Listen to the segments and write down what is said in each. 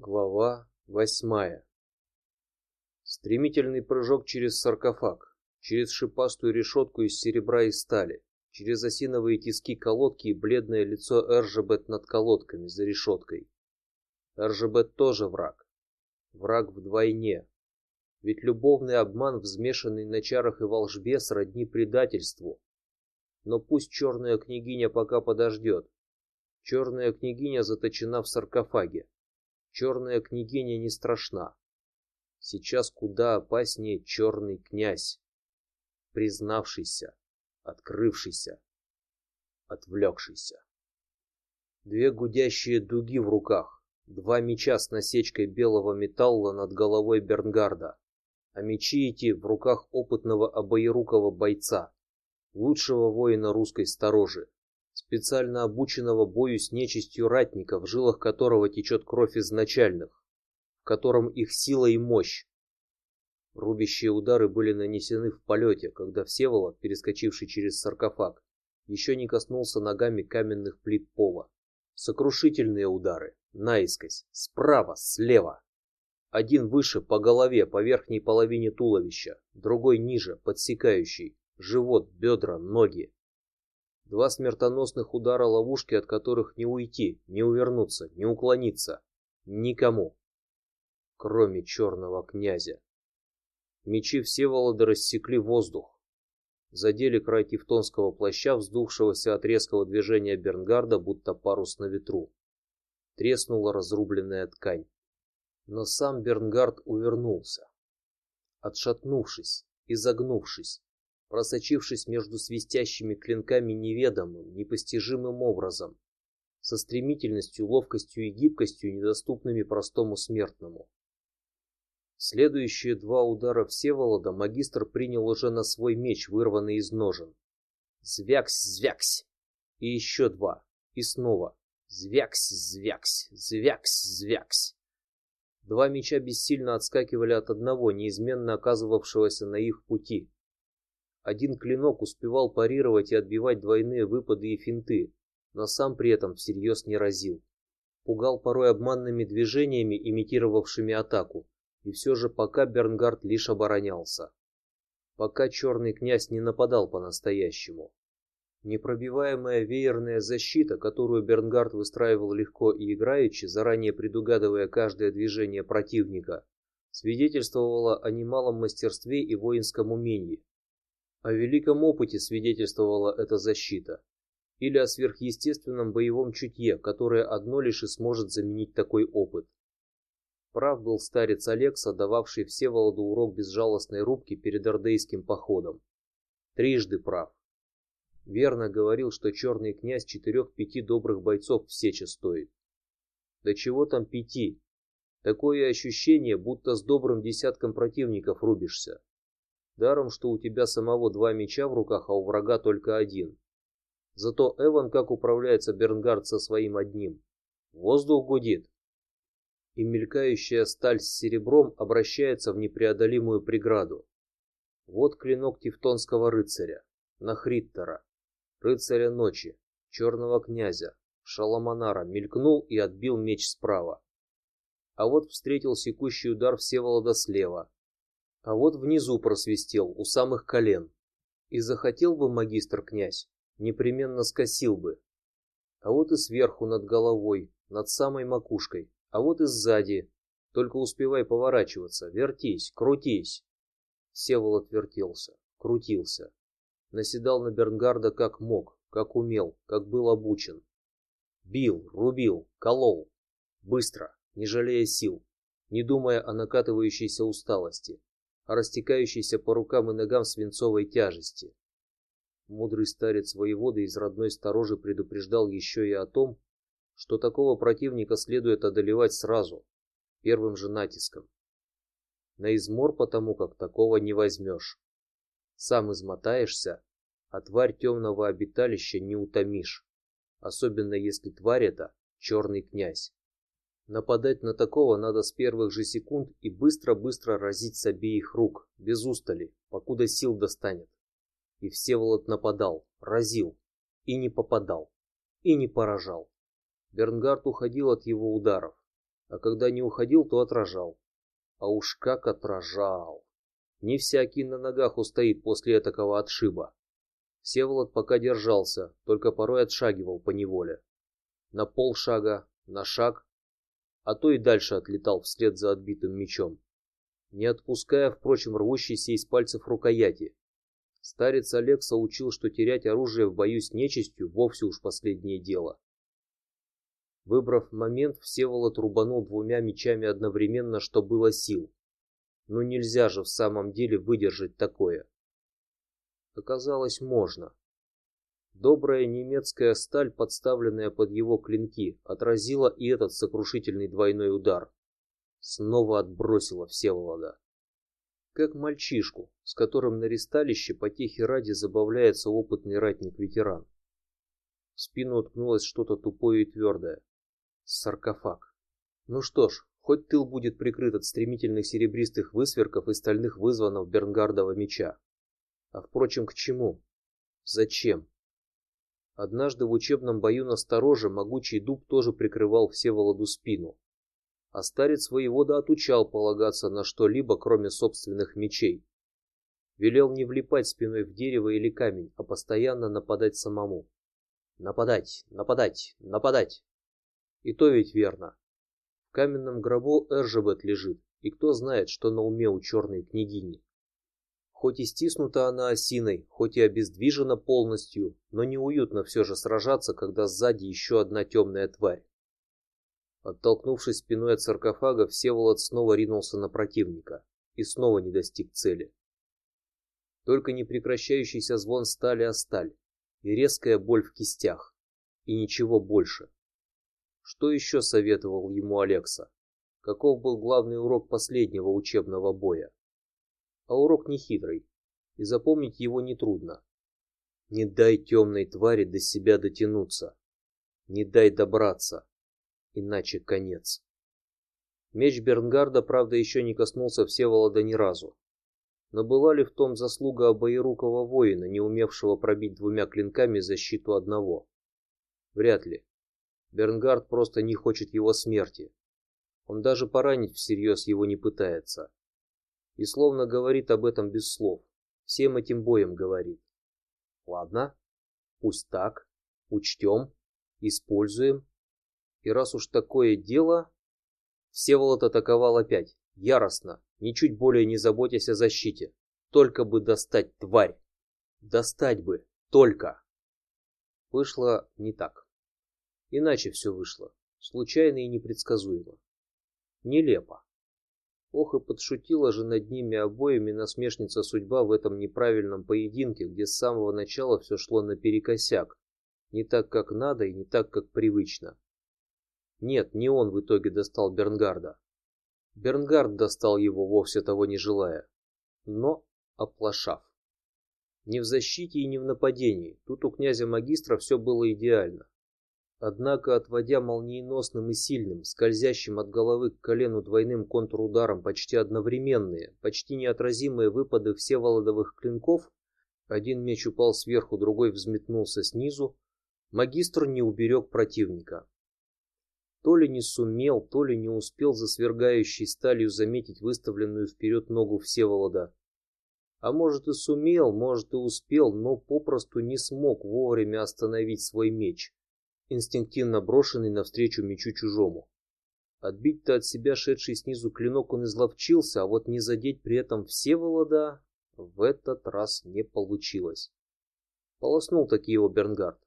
Глава восьмая. Стремительный прыжок через саркофаг, через шипастую решетку из серебра и стали, через осиновые тиски колодки и бледное лицо Эржебет над колодками за решеткой. Эржебет тоже враг, враг вдвойне, ведь любовный обман, взмешанный на чарах и волшбе, сродни предательству. Но пусть черная княгиня пока подождет. Черная княгиня заточена в саркофаге. Черная княгиня не страшна. Сейчас куда опаснее черный князь, признавшийся, открывшийся, отвлекшийся. Две гудящие дуги в руках, два меча с насечкой белого металла над головой Бернгарда, а мечи эти в руках опытного обоерукого бойца, лучшего воина русской сторожи, специально обученного бою с нечистью ратника, в жилах которого течет кровь изначальных, в котором их сила и мощь. Рубящие удары были нанесены в полете, когда Всеволод, перескочивший через саркофаг, еще не коснулся ногами каменных плит пола. Сокрушительные удары, наискось, справа, слева. Один выше по голове, по верхней половине туловища, другой ниже, подсекающий живот, бедра, ноги. Два смертоносных удара ловушки, от которых не уйти, не увернуться, не уклониться. Никому, кроме черного князя. Мечи Всеволода рассекли воздух, задели край тевтонского плаща, вздувшегося от резкого движения Бернгарда, будто парус на ветру. Треснула разрубленная ткань, но сам Бернгард увернулся, отшатнувшись, изогнувшись, просочившись между свистящими клинками неведомым, непостижимым образом, со стремительностью, ловкостью и гибкостью, недоступными простому смертному. Следующие два удара Всеволода магистр принял уже на свой меч, вырванный из ножен. Звяксь, звяксь, и еще два, и снова звяксь, звяксь, звяксь, звяксь. Два меча бессильно отскакивали от одного, неизменно оказывавшегося на их пути. Один клинок успевал парировать и отбивать двойные выпады и финты, но сам при этом всерьез не разил. Пугал порой обманными движениями, имитировавшими атаку, и все же пока Бернгард лишь оборонялся, пока черный князь не нападал по-настоящему. Непробиваемая веерная защита, которую Бернгард выстраивал легко и играючи, заранее предугадывая каждое движение противника, свидетельствовала о немалом мастерстве и воинском умении. О великом опыте свидетельствовала эта защита, или о сверхъестественном боевом чутье, которое одно лишь и сможет заменить такой опыт. Прав был старец Алекса, дававший Всеволоду урок безжалостной рубки перед ордейским походом. Трижды прав. Верно говорил, что черный князь четырех-пяти добрых бойцов в сече стоит. Да чего там пяти? Такое ощущение, будто с добрым десятком противников рубишься. Даром, что у тебя самого два меча в руках, а у врага только один. Зато Эван как управляется Бернгард со своим одним. Воздух гудит, и мелькающая сталь с серебром обращается в непреодолимую преграду. Вот клинок тевтонского рыцаря, Нахриттера, рыцаря ночи, черного князя, Шаламанара мелькнул и отбил меч справа. А вот встретил секущий удар Всеволода слева, а вот внизу просвистел у самых колен. И захотел бы магистр князь, непременно скосил бы. А вот и сверху над головой, над самой макушкой, а вот и сзади. Только успевай поворачиваться, вертись, крутись. Севолод вертелся, крутился, наседал на Бернгарда как мог, как умел, как был обучен. Бил, рубил, колол, быстро, не жалея сил, не думая о накатывающейся усталости, растекающейся по рукам и ногам свинцовой тяжести. Мудрый старец воевода из родной сторожи предупреждал еще и о том, что такого противника следует одолевать сразу, первым же натиском. На измор потому как такого не возьмешь. Сам измотаешься, а тварь темного обиталища не утомишь, особенно если тварь это черный князь. Нападать на такого надо с первых же секунд и быстро-быстро разить с обеих рук, без устали, покуда сил достанет. И Всеволод нападал, разил, и не попадал, и не поражал. Бернгард уходил от его ударов, а когда не уходил, то отражал. А уж как отражал! Не всякий на ногах устоит после такого отшиба. Всеволод пока держался, только порой отшагивал по неволе. На полшага, на шаг, а то и дальше отлетал вслед за отбитым мечом, не отпуская, впрочем, рвущейся из пальцев рукояти. Старец Алекса учил, что терять оружие в бою с нечистью вовсе уж последнее дело. Выбрав момент, Всеволод рубанул двумя мечами одновременно, что было сил. Но нельзя же в самом деле выдержать такое. Оказалось, можно. Добрая немецкая сталь, подставленная под его клинки, отразила и этот сокрушительный двойной удар. Снова отбросила Всеволода. Как мальчишку, с которым на ристалище потехи ради забавляется опытный ратник-ветеран. В спину уткнулось что-то тупое и твердое. Саркофаг. Ну что ж, хоть тыл будет прикрыт от стремительных серебристых высверков и стальных вызванов Бернгардова меча. А впрочем, к чему? Зачем? Однажды в учебном бою на стороже могучий дуб тоже прикрывал Всеволоду спину, а старец воевода отучал полагаться на что-либо, кроме собственных мечей. Велел не влипать спиной в дерево или камень, а постоянно нападать самому. Нападать, нападать, нападать. И то ведь верно. В каменном гробу Эржебет лежит, и кто знает, что на уме у черной княгини. Хоть и стиснута она осиной, хоть и обездвижена полностью, но неуютно все же сражаться, когда сзади еще одна темная тварь. Оттолкнувшись спиной от саркофага, Всеволод снова ринулся на противника и снова не достиг цели. Только непрекращающийся звон стали о сталь и резкая боль в кистях, и ничего больше. Что еще советовал ему Алекса? Каков был главный урок последнего учебного боя? А урок нехитрый, и запомнить его не трудно. Не дай темной твари до себя дотянуться, не дай добраться, иначе конец. Меч Бернгарда, правда, еще не коснулся Всеволода ни разу. Но была ли в том заслуга обоирукого воина, не умевшего пробить двумя клинками защиту одного? Вряд ли. Бернгард просто не хочет его смерти. Он даже поранить всерьез его не пытается и словно говорит об этом без слов. Всем этим боем говорит. Ладно, пусть так, учтем, используем. И раз уж такое дело, Всеволод атаковал опять, яростно, ничуть более не заботясь о защите. Только бы достать тварь, достать бы, только. Вышло не так. Иначе все вышло, случайно и непредсказуемо, нелепо. Ох и подшутила же над ними обоими насмешница судьба в этом неправильном поединке, где с самого начала все шло наперекосяк, не так как надо и не так как привычно. Нет, не он в итоге достал Бернгарда. Бернгард достал его вовсе того не желая, но оплошав. Не в защите и не в нападении. Тут у князя магистра все было идеально. Однако, отводя молниеносным и сильным, скользящим от головы к колену двойным контрударом почти одновременные, почти неотразимые выпады всеволодовых клинков, один меч упал сверху, другой взметнулся снизу, магистр не уберег противника. То ли не сумел, то ли не успел за свергающей сталью заметить выставленную вперед ногу Всеволода. А может и сумел, может и успел, но попросту не смог вовремя остановить свой меч инстинктивно брошенный навстречу мечу чужому. Отбить-то от себя шедший снизу клинок он изловчился, а вот не задеть при этом все Волода в этот раз не получилось. Полоснул таки его Бернгард,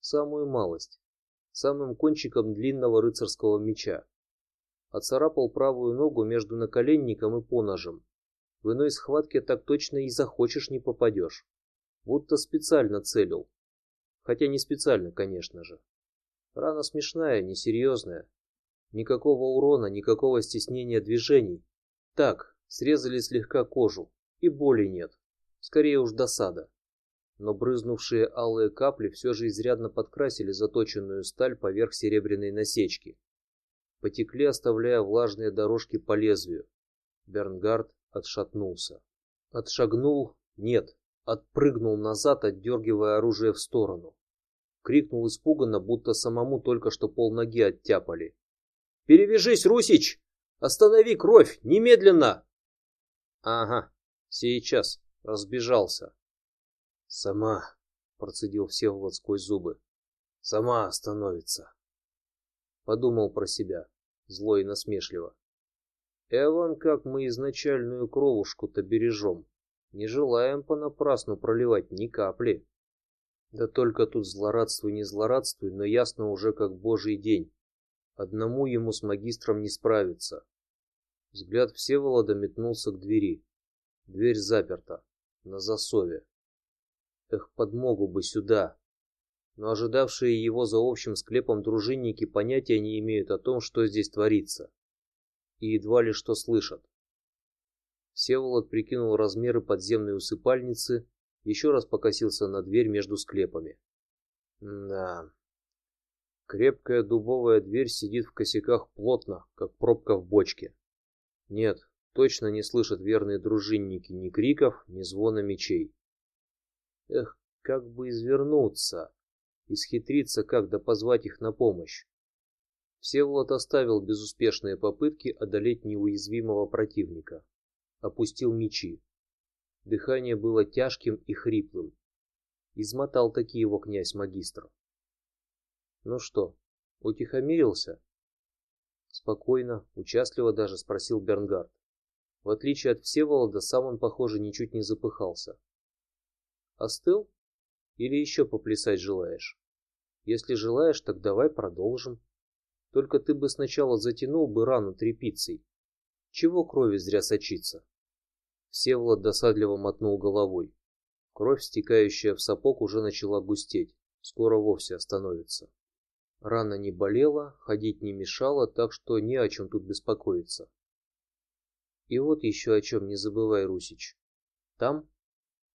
самую малость, самым кончиком длинного рыцарского меча. Оцарапал правую ногу между наколенником и поножем. В иной схватке так точно и захочешь не попадешь, будто специально целил, хотя не специально, конечно же. Рана смешная, несерьезная. Никакого урона, никакого стеснения движений. Так, срезали слегка кожу, и боли нет. Скорее уж досада. Но брызнувшие алые капли все же изрядно подкрасили заточенную сталь поверх серебряной насечки. Потекли, оставляя влажные дорожки по лезвию. Бернгард отшатнулся. Отшагнул, нет, отпрыгнул назад, отдергивая оружие в сторону крикнул испуганно, будто самому только что полноги оттяпали. Перевяжись, Русич! Останови кровь! Немедленно!» «Ага, сейчас!» — разбежался. «Сама!» — процедил Всеволод сквозь зубы. «Сама остановится!» Подумал про себя, зло и насмешливо. Эван, как мы изначальную кровушку-то бережем, не желаем понапрасну проливать ни капли. Да только тут злорадствуй не злорадствуй, но ясно уже как божий день. Одному ему с магистром не справиться. Взгляд Всеволода метнулся к двери. Дверь заперта, на засове. Эх, подмогу бы сюда. Но ожидавшие его за общим склепом дружинники понятия не имеют о том, что здесь творится, и едва ли что слышат. Всеволод прикинул размеры подземной усыпальницы, еще раз покосился на дверь между склепами. Да, крепкая дубовая дверь сидит в косяках плотно, как пробка в бочке. Нет, точно не слышат верные дружинники ни криков, ни звона мечей. Эх, как бы извернуться, исхитриться, как да позвать их на помощь. Всеволод оставил безуспешные попытки одолеть неуязвимого противника опустил мечи. Дыхание было тяжким и хриплым. Измотал таки его князь магистр. Ну что, утихомирился? Спокойно, участливо даже спросил Бернгард. В отличие от Всеволода, сам он, похоже, ничуть не запыхался. Остыл? Или еще поплясать желаешь? Если желаешь, так давай продолжим. Только ты бы сначала затянул бы рану тряпицей. Чего крови зря сочиться? Всеволод досадливо мотнул головой. Кровь, стекающая в сапог, уже начала густеть. Скоро вовсе остановится. Рана не болела, ходить не мешала, так что ни о чем тут беспокоиться. И вот еще о чем не забывай, Русич. Там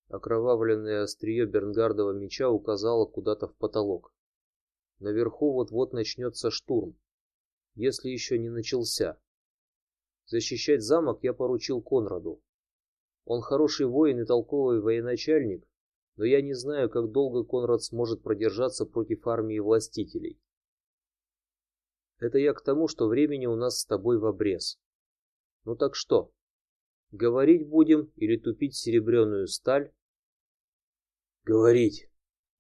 окровавленное острие Бернгардова меча указало куда-то в потолок. Наверху вот-вот начнется штурм, если еще не начался. Защищать замок я поручил Конраду. Он хороший воин и толковый военачальник, но я не знаю, как долго Конрад сможет продержаться против армии властителей. Это я к тому, что времени у нас с тобой в обрез. Ну так что? Говорить будем или тупить серебряную сталь? Говорить.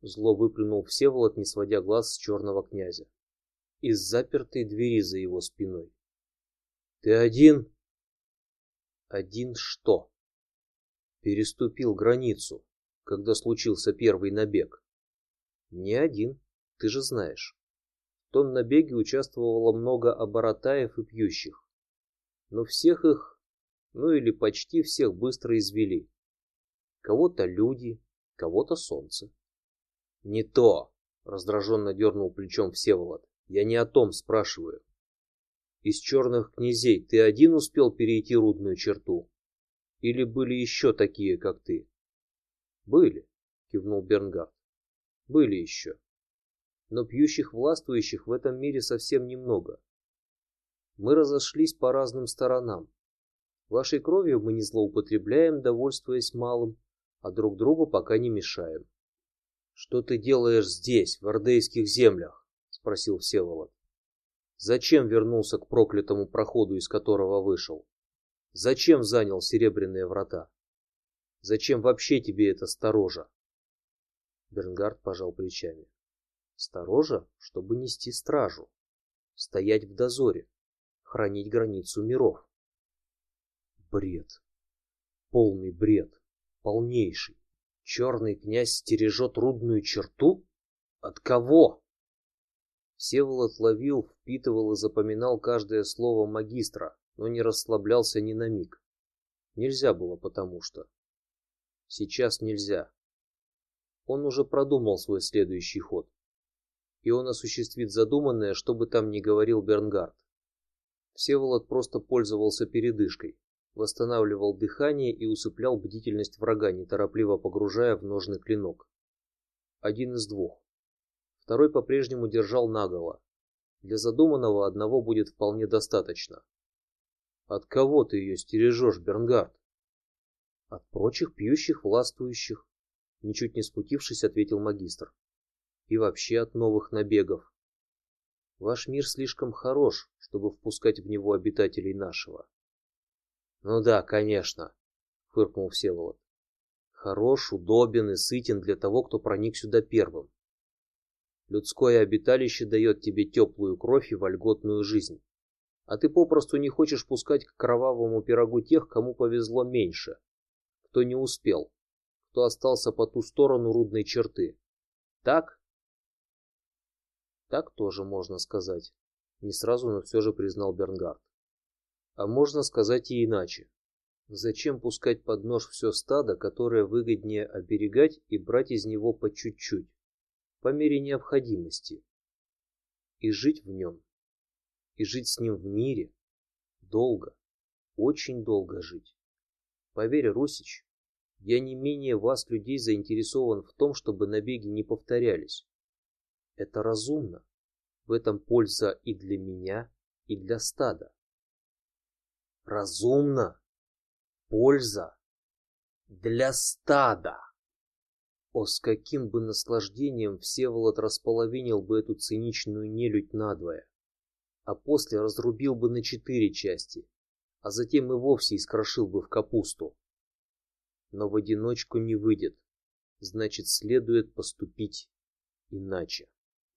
Зло выплюнул Всеволод, не сводя глаз с черного князя. Из запертой двери за его спиной. Ты один? Один что? Переступил границу, когда случился первый набег. Не один, ты же знаешь. В том набеге участвовало много оборотаев и пьющих, но всех их, ну или почти всех, быстро извели. Кого-то люди, кого-то солнце. Не то, раздраженно дернул плечом Всеволод. Я не о том спрашиваю. Из черных князей ты один успел перейти рудную черту? Или были еще такие, как ты? Были, кивнул Бернгард. Были еще. Но пьющих властвующих в этом мире совсем немного. Мы разошлись по разным сторонам. Вашей кровью мы не злоупотребляем, довольствуясь малым, а друг другу пока не мешаем. Что ты делаешь здесь, в ордейских землях? спросил Всеволод. Зачем вернулся к проклятому проходу, из которого вышел? Зачем занял серебряные врата? Зачем вообще тебе это сторожа? Бернгард пожал плечами. Сторожа, чтобы нести стражу, стоять в дозоре, хранить границу миров. Бред, полный бред, полнейший. Черный князь стережет рудную черту? От кого? Всеволод ловил, впитывал и запоминал каждое слово магистра, но не расслаблялся ни на миг. Нельзя было, потому что сейчас нельзя. Он уже продумал свой следующий ход, и он осуществит задуманное, что бы там ни говорил Бернгард. Всеволод просто пользовался передышкой, восстанавливал дыхание и усыплял бдительность врага, неторопливо погружая в ножный клинок. Один из двух. Второй по-прежнему держал наголо. Для задуманного одного будет вполне достаточно. От кого ты ее стережешь, Бернгард? От прочих пьющих властвующих, ничуть не спутившись, ответил магистр. И вообще от новых набегов. Ваш мир слишком хорош, чтобы впускать в него обитателей нашего. Ну да, конечно, фыркнул Всеволод. Хорош, удобен и сытен для того, кто проник сюда первым. Людское обиталище дает тебе теплую кровь и вольготную жизнь, а ты попросту не хочешь пускать к кровавому пирогу тех, кому повезло меньше, кто не успел, кто остался по ту сторону рудной черты. Так? Так тоже можно сказать. Не сразу, но все же признал Бернгард. А можно сказать и иначе. Зачем пускать под нож все стадо, которое выгоднее оберегать и брать из него по чуть-чуть, по мере необходимости, и жить в нем, и жить с ним в мире, долго, очень долго жить. Поверь, Русич, я не менее вас людей заинтересован в том, чтобы набеги не повторялись. Это разумно. В этом польза и для меня, и для стада. Разумно. Польза для стада. О, с каким бы наслаждением Всеволод располовинил бы эту циничную нелюдь надвое, а после разрубил бы на четыре части, а затем и вовсе искрошил бы в капусту. Но в одиночку не выйдет, значит, следует поступить иначе.